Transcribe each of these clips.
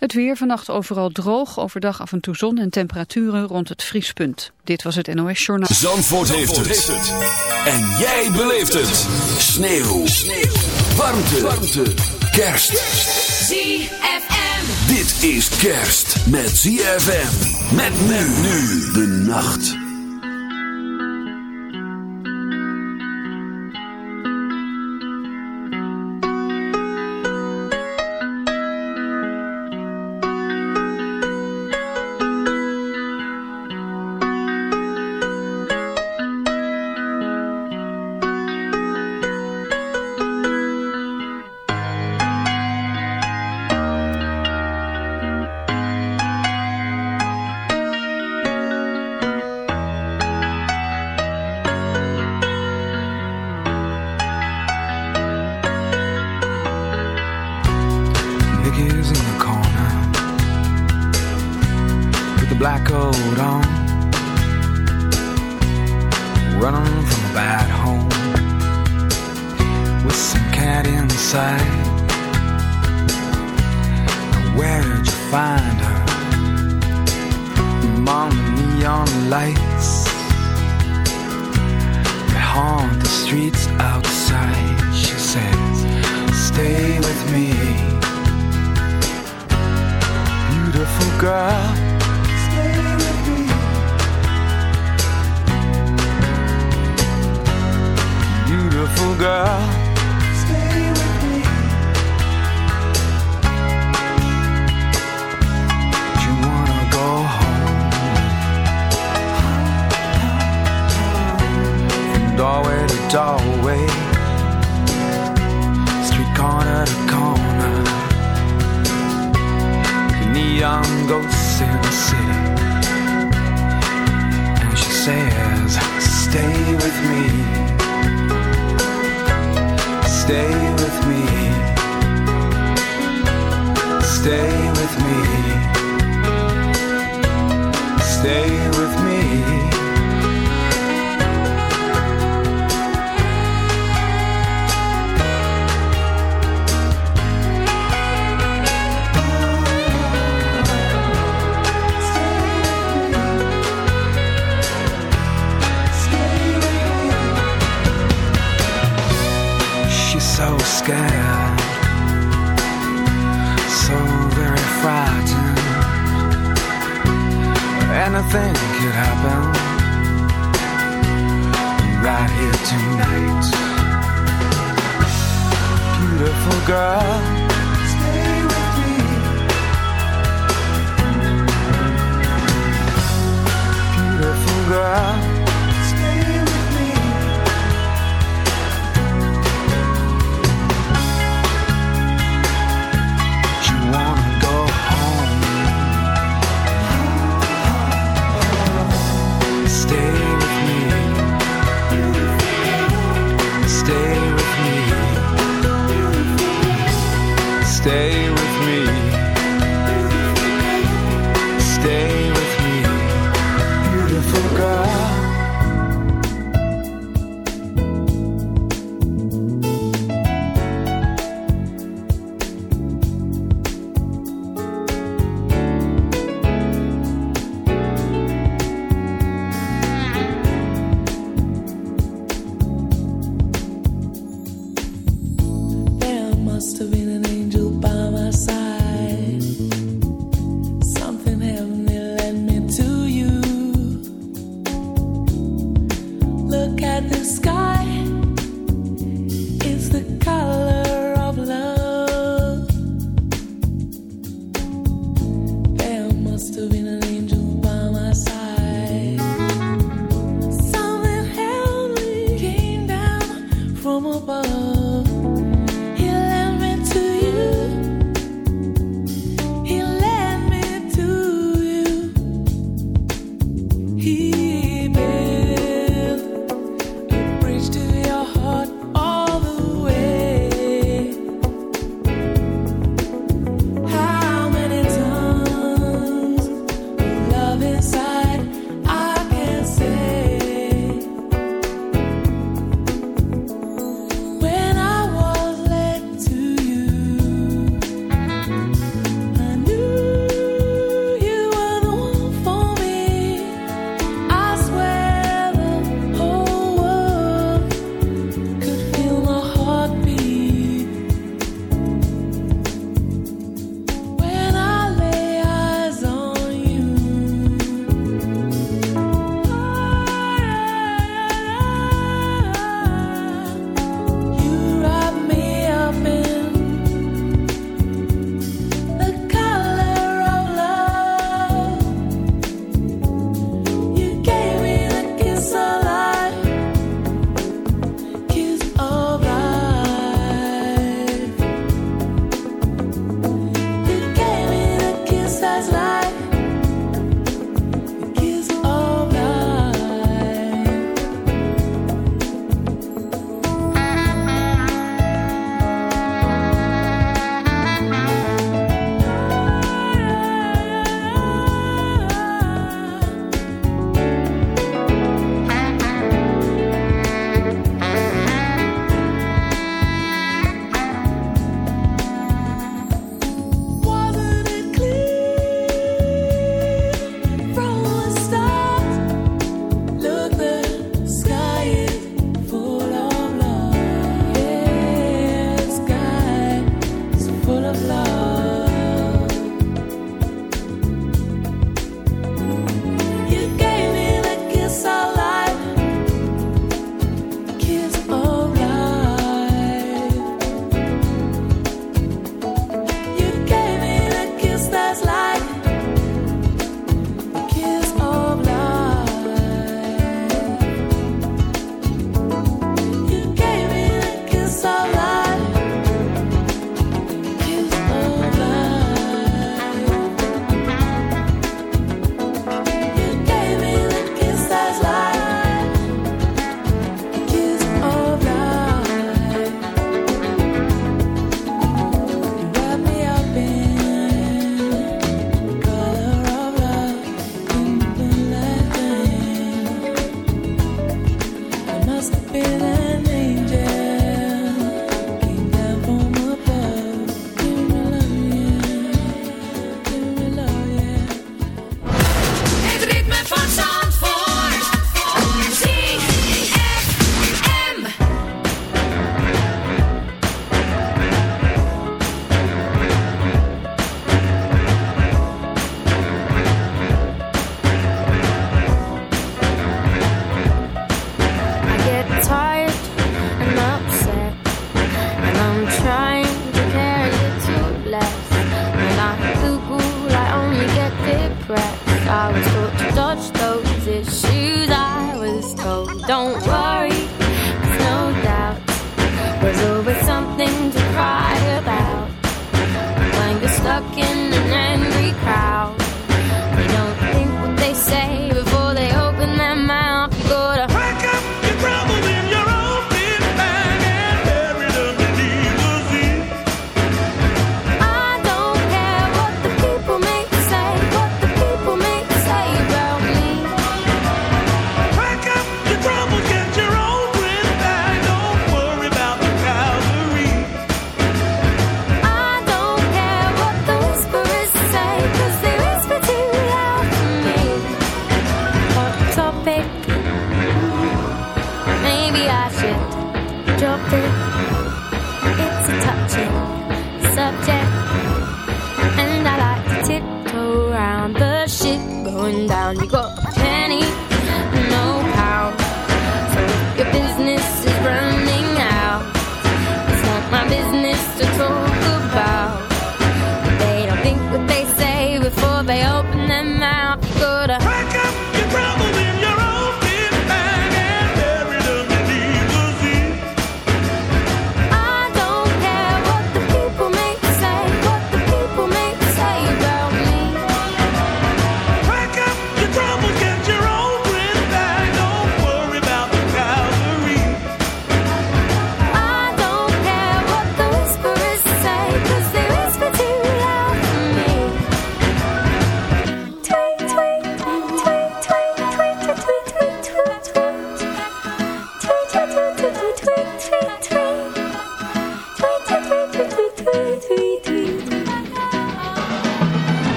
Het weer vannacht overal droog, overdag af en toe zon en temperaturen rond het vriespunt. Dit was het NOS Journaal. Zandvoort, heeft, het. En jij beleeft het. Sneeuw. Warmte. Warmte. Kerst. ZFM. Dit is kerst met ZFM. Met nu nu de nacht. doorway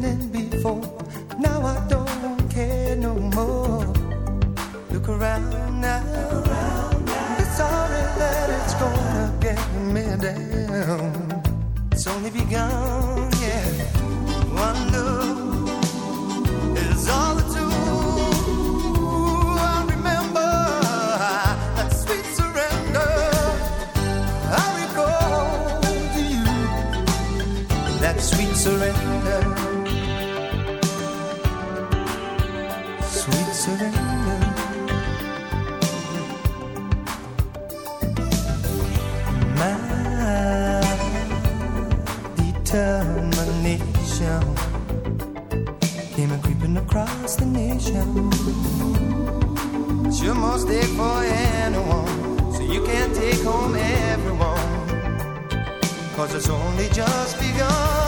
listening before. Now I don't care no more. Look around now. It's that it's gonna get me down. It's only begun, yeah. One look is all surrender. My determination came a creeping across the nation. Sure, most day for anyone, so you can't take home everyone. Cause it's only just begun.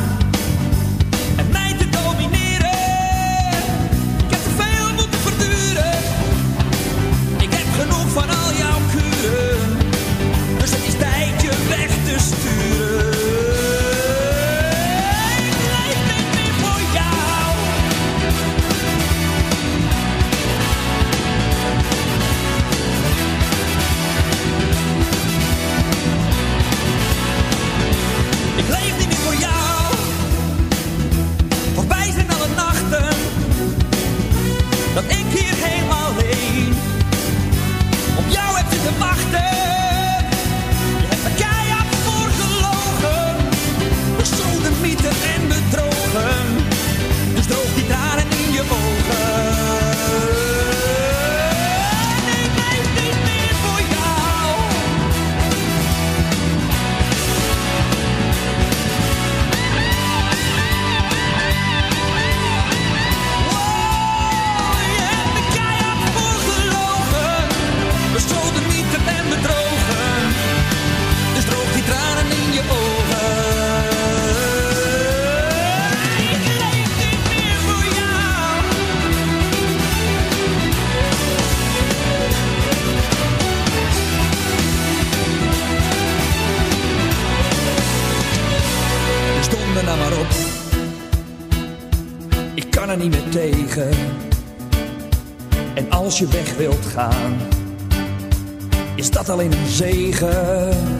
Alleen een zegen.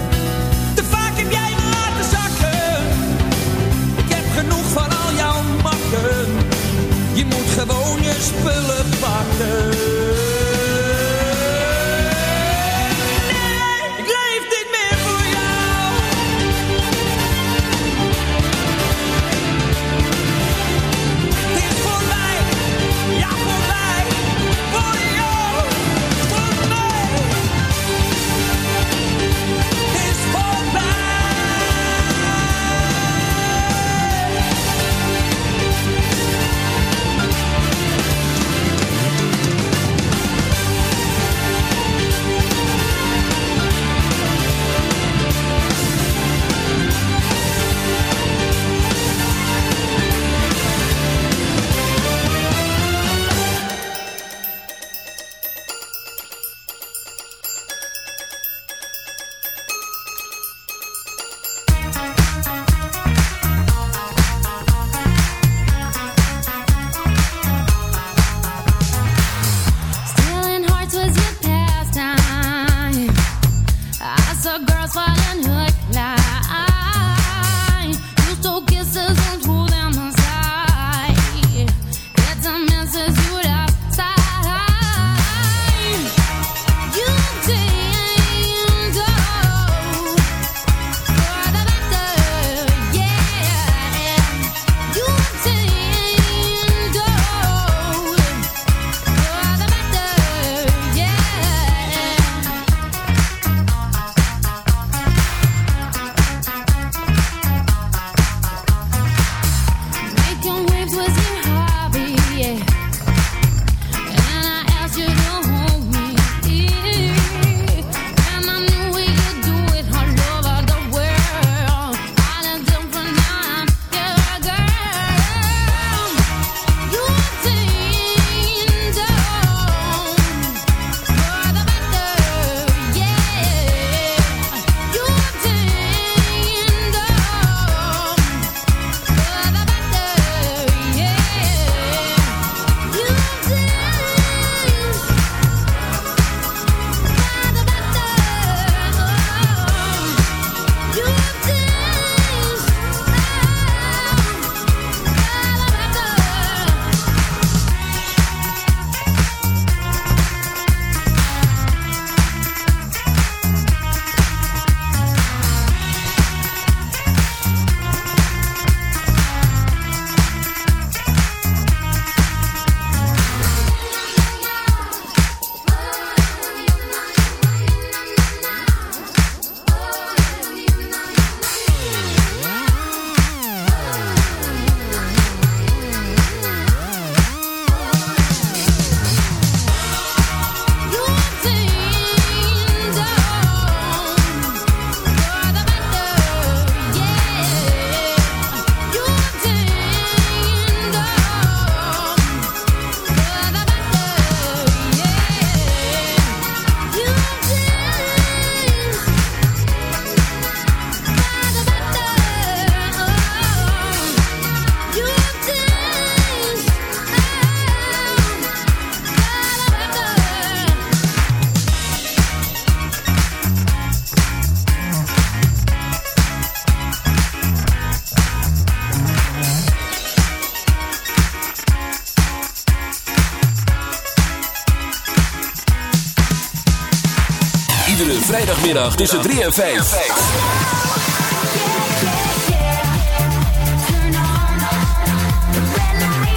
tussen 3 en 5.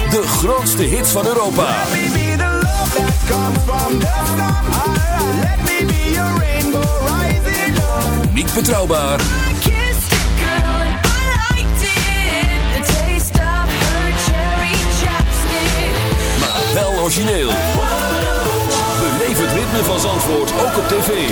De grootste hits van Europa. Niet betrouwbaar. Maar wel origineel. Beleef het ritme van Zandvoort ook op tv.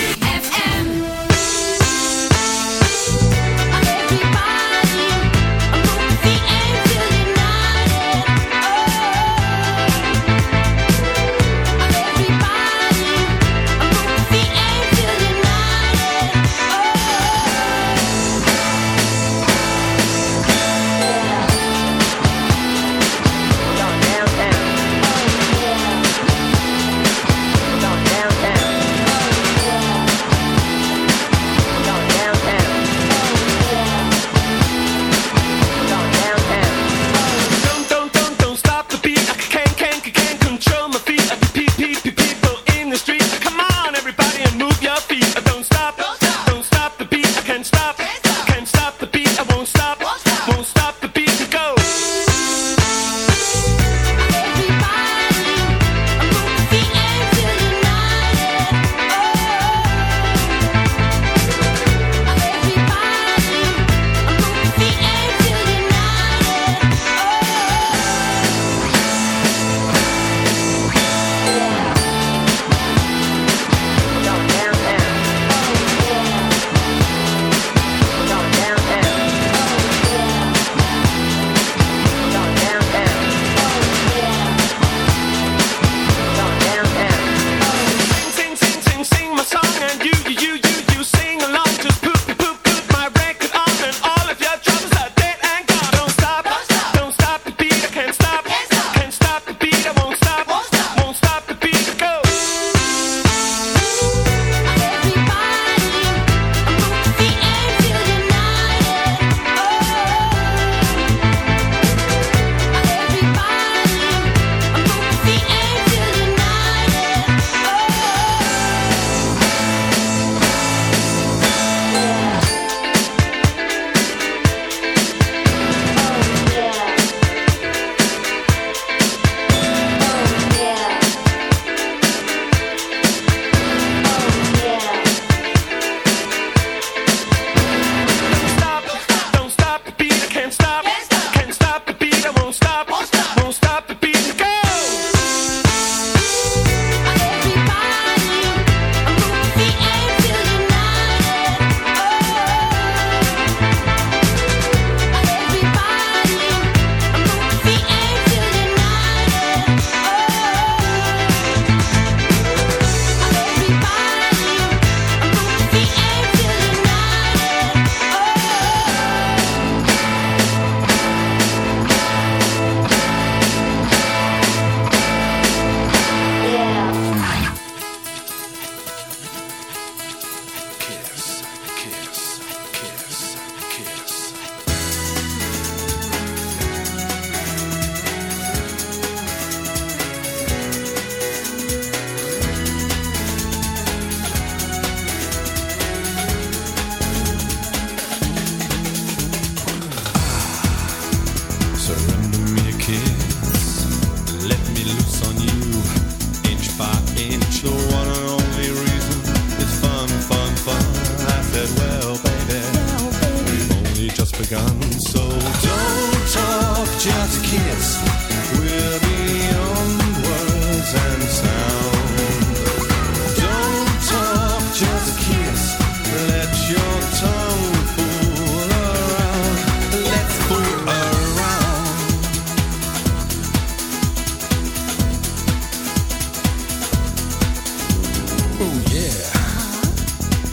yeah.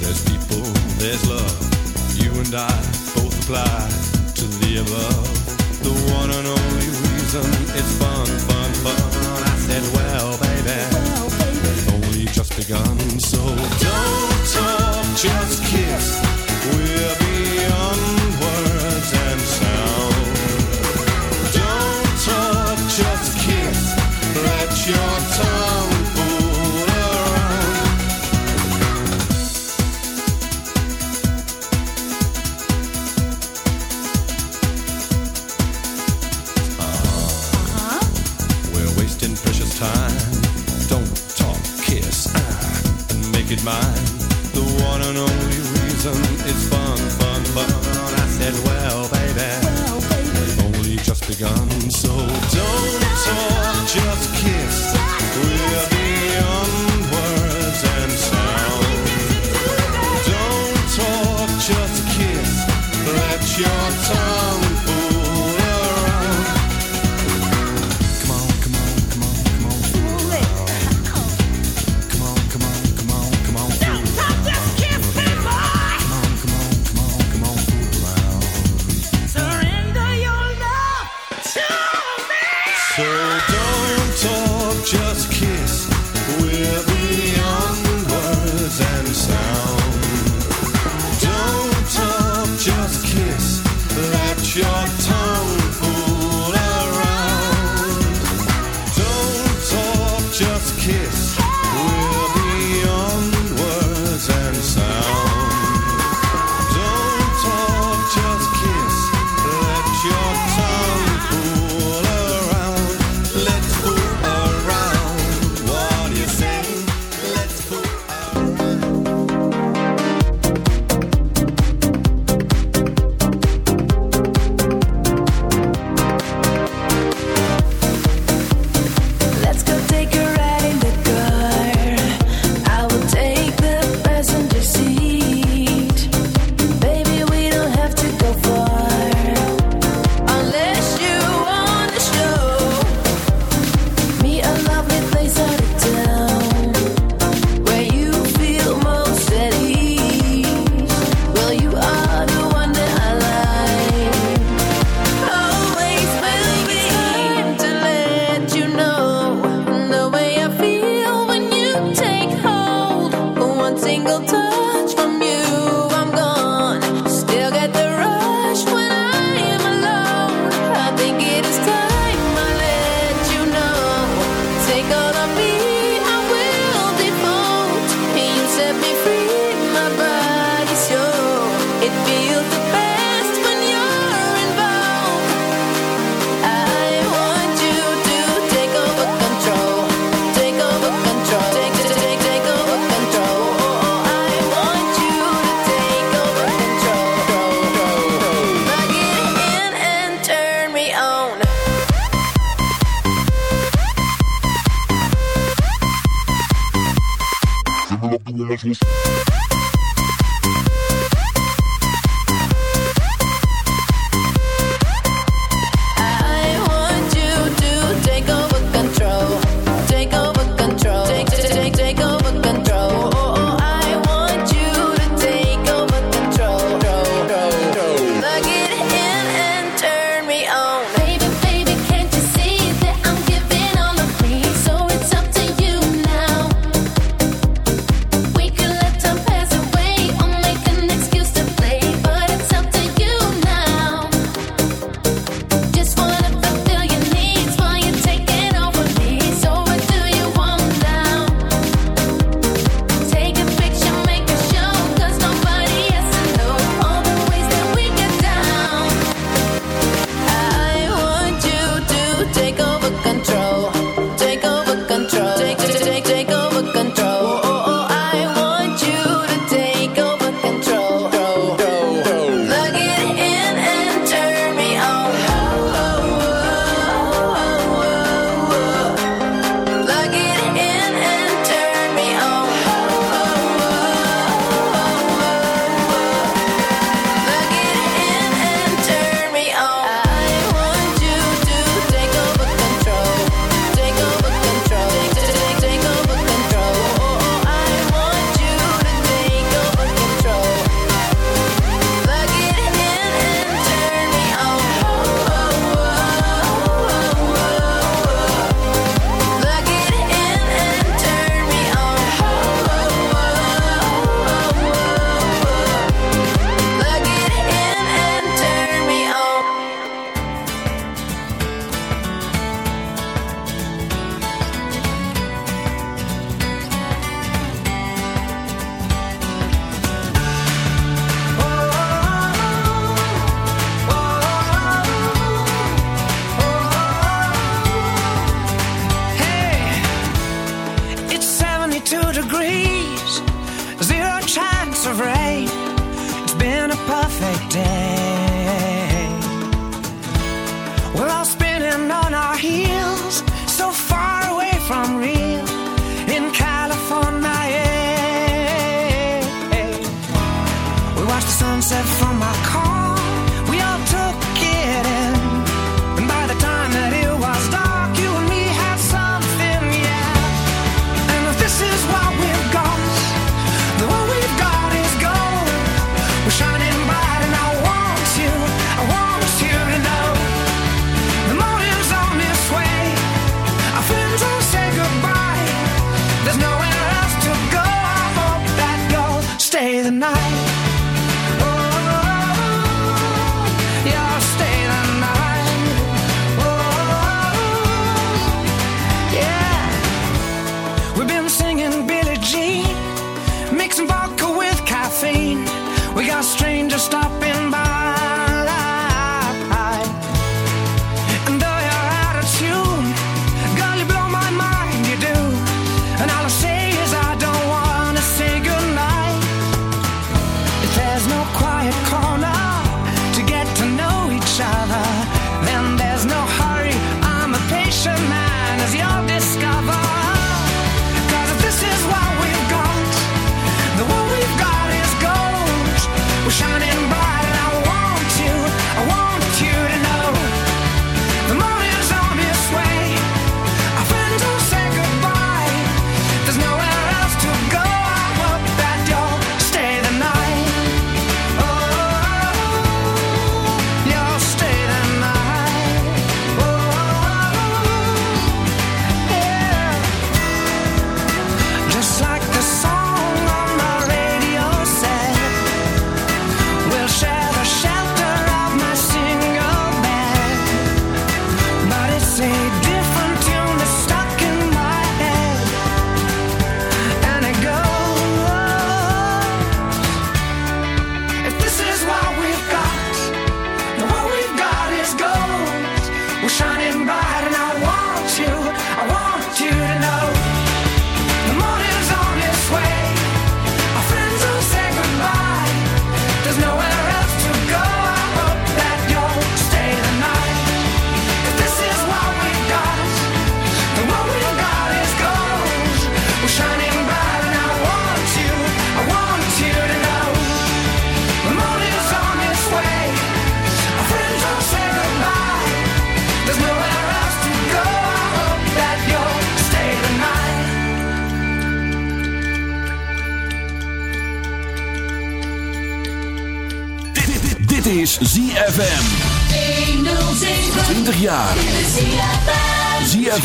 There's people, there's love. You and I both apply to. The one and only reason fun, fun, fun. I said, well, baby. we've only just begun. So don't talk, just kiss. We're beyond.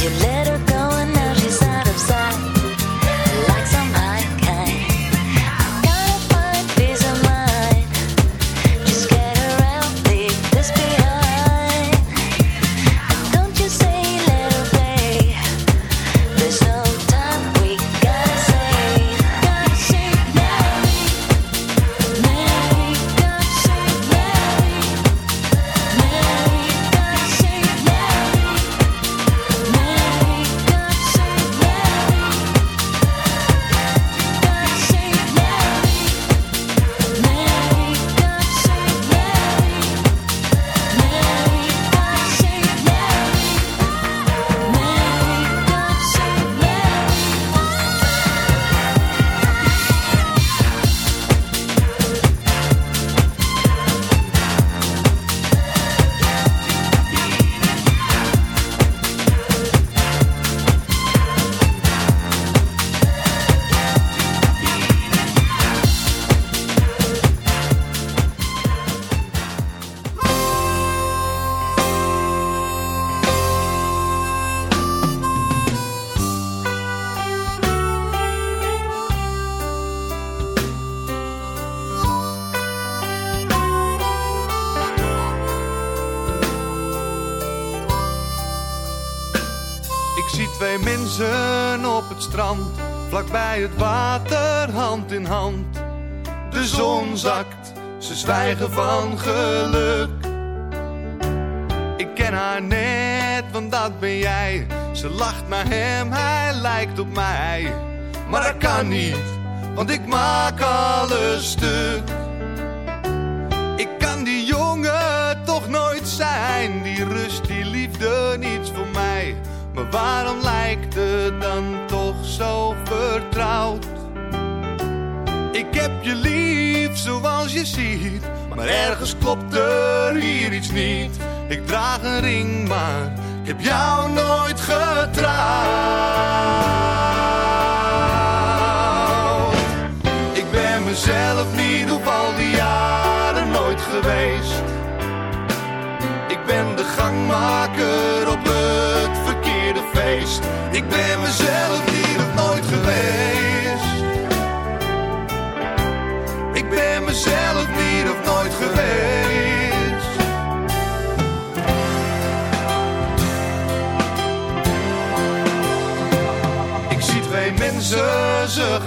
You stuk. Ik kan die jongen toch nooit zijn. Die rust, die liefde, niets voor mij. Maar waarom lijkt het dan toch zo vertrouwd? Ik heb je lief zoals je ziet. Maar ergens klopt er hier iets niet. Ik draag een ring, maar ik heb jou nooit getrouwd. Mezelf niet op al die jaren nooit geweest. Ik ben de gangmaker op het verkeerde feest. Ik ben mezelf niet of nooit geweest.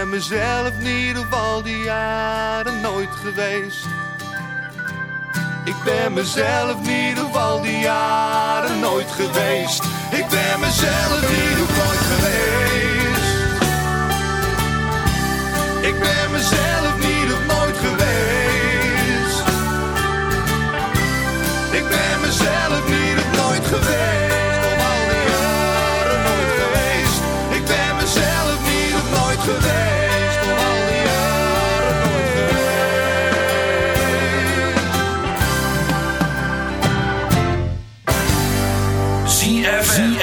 Ben mezelf niet op al die jaren nooit geweest. Ik ben mezelf niet op al die jaren nooit geweest. Ik ben mezelf niet nooit geweest. Ik ben mezelf niet op nooit geweest. Ik ben mezelf niet op nooit geweest.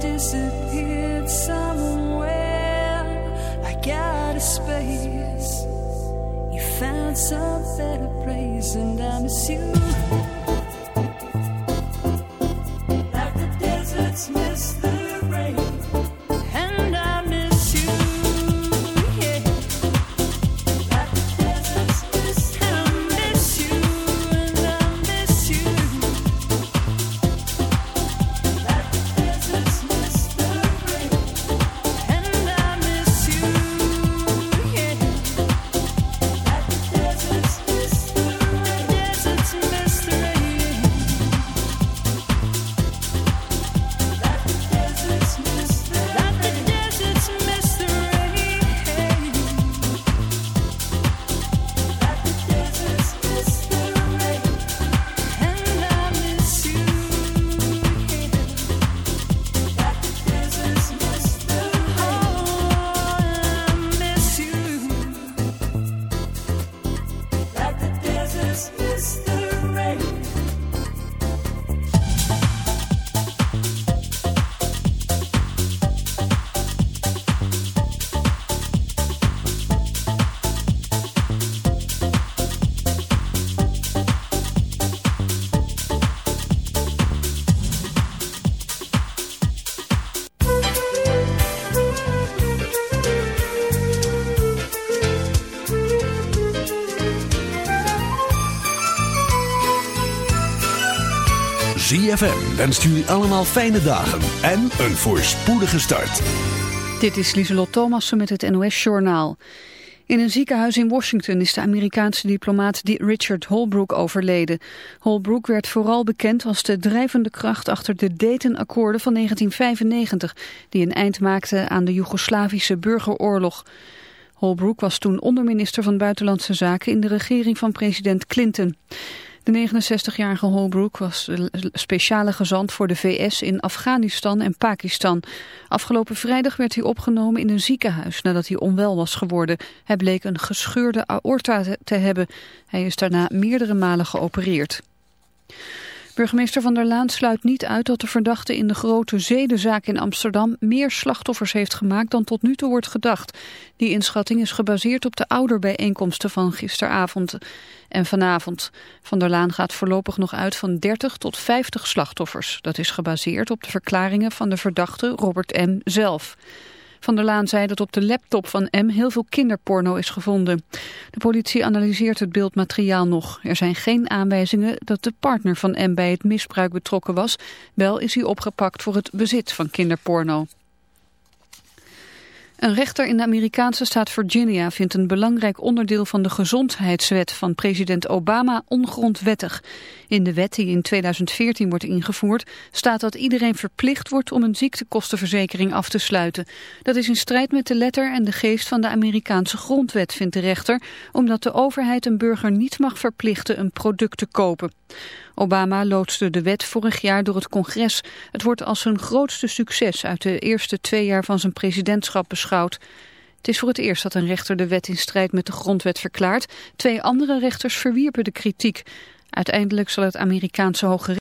Disappeared somewhere like out of space. You found some better place, and I miss you. ZFM wenst jullie allemaal fijne dagen en een voorspoedige start. Dit is Lieselot Thomassen met het NOS-journaal. In een ziekenhuis in Washington is de Amerikaanse diplomaat Richard Holbrooke overleden. Holbrooke werd vooral bekend als de drijvende kracht achter de Dayton-akkoorden van 1995... die een eind maakten aan de Joegoslavische burgeroorlog. Holbrooke was toen onderminister van Buitenlandse Zaken in de regering van president Clinton. De 69-jarige Holbrooke was speciale gezant voor de VS in Afghanistan en Pakistan. Afgelopen vrijdag werd hij opgenomen in een ziekenhuis nadat hij onwel was geworden. Hij bleek een gescheurde aorta te hebben. Hij is daarna meerdere malen geopereerd. Burgemeester Van der Laan sluit niet uit dat de verdachte in de grote zedenzaak in Amsterdam meer slachtoffers heeft gemaakt dan tot nu toe wordt gedacht. Die inschatting is gebaseerd op de ouderbijeenkomsten van gisteravond en vanavond. Van der Laan gaat voorlopig nog uit van 30 tot 50 slachtoffers. Dat is gebaseerd op de verklaringen van de verdachte Robert M. zelf. Van der Laan zei dat op de laptop van M heel veel kinderporno is gevonden. De politie analyseert het beeldmateriaal nog. Er zijn geen aanwijzingen dat de partner van M bij het misbruik betrokken was. Wel is hij opgepakt voor het bezit van kinderporno. Een rechter in de Amerikaanse staat Virginia vindt een belangrijk onderdeel van de gezondheidswet van president Obama ongrondwettig. In de wet die in 2014 wordt ingevoerd staat dat iedereen verplicht wordt om een ziektekostenverzekering af te sluiten. Dat is in strijd met de letter en de geest van de Amerikaanse grondwet, vindt de rechter, omdat de overheid een burger niet mag verplichten een product te kopen. Obama loodste de wet vorig jaar door het congres. Het wordt als zijn grootste succes uit de eerste twee jaar van zijn presidentschap beschouwd. Het is voor het eerst dat een rechter de wet in strijd met de grondwet verklaart. Twee andere rechters verwierpen de kritiek. Uiteindelijk zal het Amerikaanse Hoge